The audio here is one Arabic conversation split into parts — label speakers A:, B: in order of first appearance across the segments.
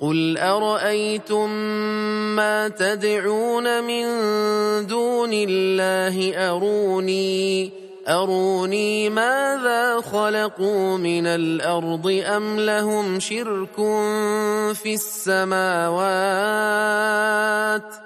A: قل ارايتم ما تدعون من دون الله اروني اروني ماذا خلقوا من الارض ام لهم شرك في السماوات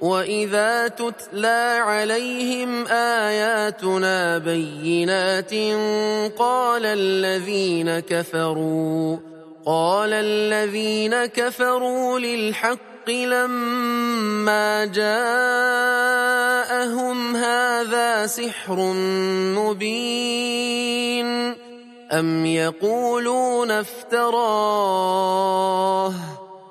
A: واذا تتلى عليهم اياتنا بينات قال الذين كفروا قال الذين كفروا للحق لما جاءهم هذا سحر مبين ام يقولون افتراه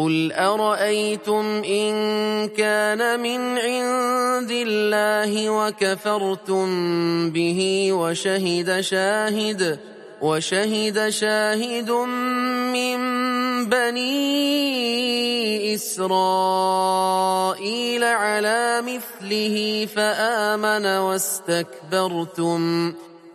A: قل أرأيتم إن كان من عند الله وكفرتم به وشهد شاهد وشهد شاهد من بني إسرائيل على مثله فآمن واستكبرتم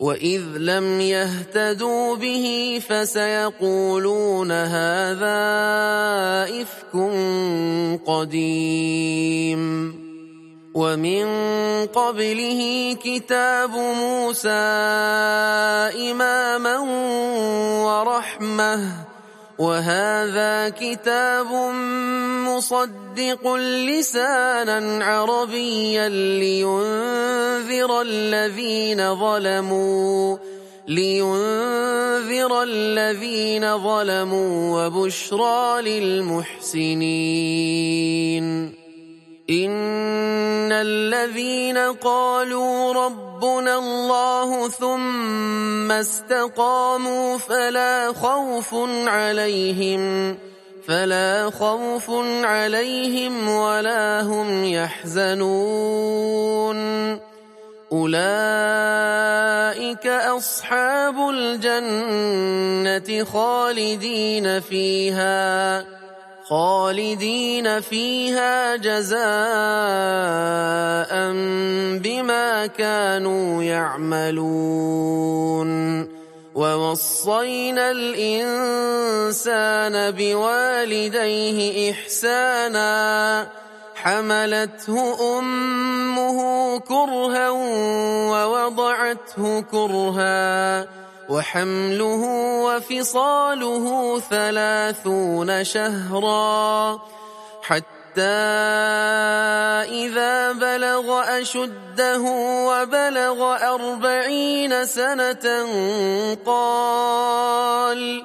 A: وإذ لم يهتدوا به فسيقولون هذا إفك قديم ومن قبله كتاب موسى إماما ورحمه وهذا كتاب مصدق لسانا عربيا لينذر الذين ظلموا لينذر الذين ظلموا وبشرى للمحسنين ان الذين قالوا ربنا الله ثم استقاموا فلا خوف عليهم فلا خوف عليهم ولا هم يحزنون اولئك اصحاب الجنه خالدين فيها خالدين فيها جزاء بما كانوا يعملون ووصينا الانسان بوالديه احسانا حملته امه كرها ووضعته كرها وحمله وفصاله ثلاثون شهرا حتى إذا بلغ أشده وبلغ أربعين سنة قال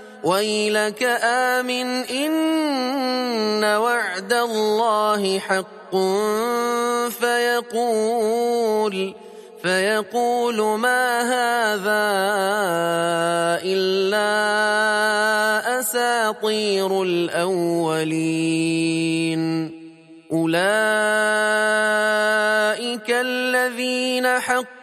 A: ويلك آمن إن وعد الله حق فيقول فيقول ما هذا إلا أساطير الأولين أولئك الذين حق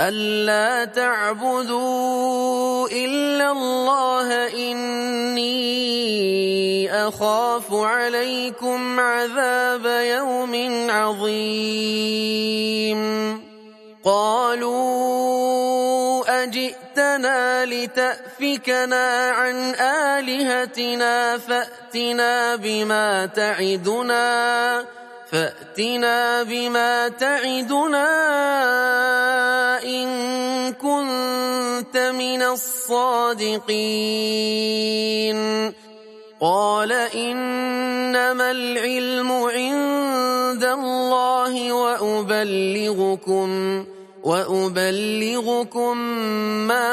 A: ألا تعبدوا إلا الله إني أخاف عليكم عذاب يوم عظيم قالوا أجئتنا لتأفكنا عن آلهتنا فأتنا بما تعدنا فأتنا بما تعدنا إن كنت من الصادقين قال إنما العلم عند الله وأبلغكم وأبلغكم ما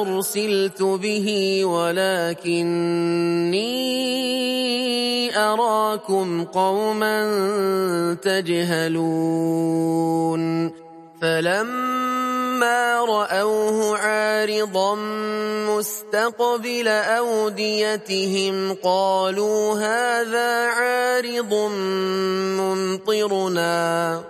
A: أرسلت به ولكني أراكم قوما تجهلون فلما رأوه عارضا مستقبل أوديتهم قالوا هذا عارض ممطرنا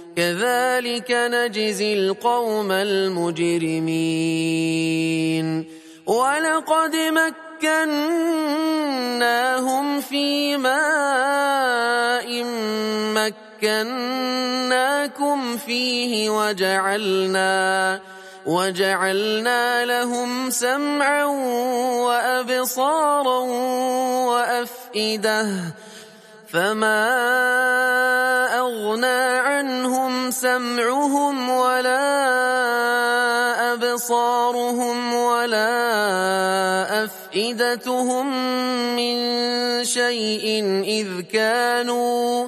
A: كذلك نجزي القوم المجرمين ولقد مكناهم في ماء مكناكم فيه وجعلنا وجعلنا لهم سمعا وأبصارا وأفئده فما أغنى عنهم سمعهم ولا أبصارهم ولا أفئدتهم من شيء إذ كانوا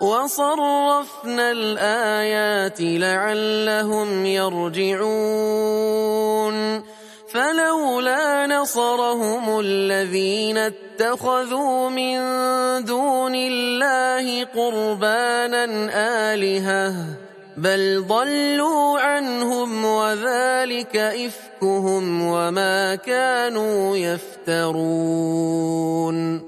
A: وصرفنا الآيات لعلهم يرجعون فلولا نصرهم الذين اتخذوا من دون الله قربانا آلهة بل ضلوا عنهم وذلك إفكهم وما كانوا يفترون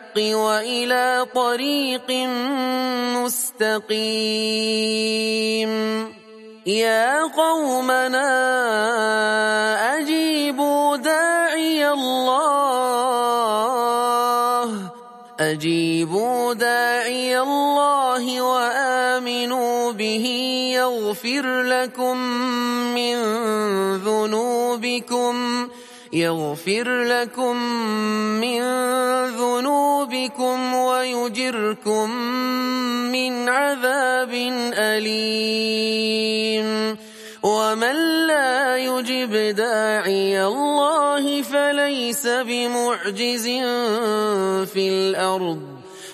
A: الحق وإلى طريق مستقيم يا قومنا أجيبوا داعي الله أجيبوا داعي الله وآمنوا به يغفر لكم من ذنوبكم يغفر لكم من ذنوبكم ينصركم ويجركم من عذاب أليم ومن لا يجب داعي الله فليس بمعجز في الأرض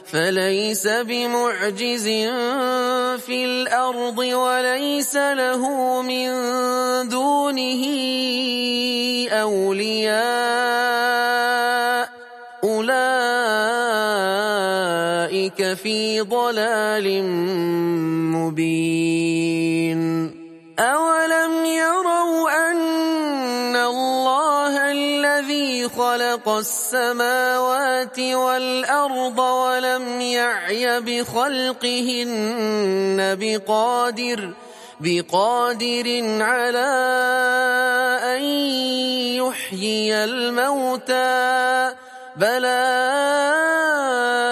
A: فليس بمعجز في الأرض وليس له من دونه أولياء أولئك في ضلال مبين أولم يروا أن الله الذي خلق السماوات والأرض ولم يعي بخلقهن بقادر بقادر على أن يحيي الموتى بلى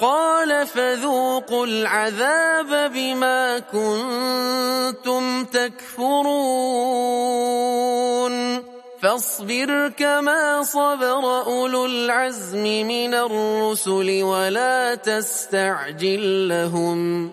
A: قال فذوقوا العذاب بما كنتم تكفرون فاصبر كما صبر أولو العزم من الرسل ولا تستعجل لهم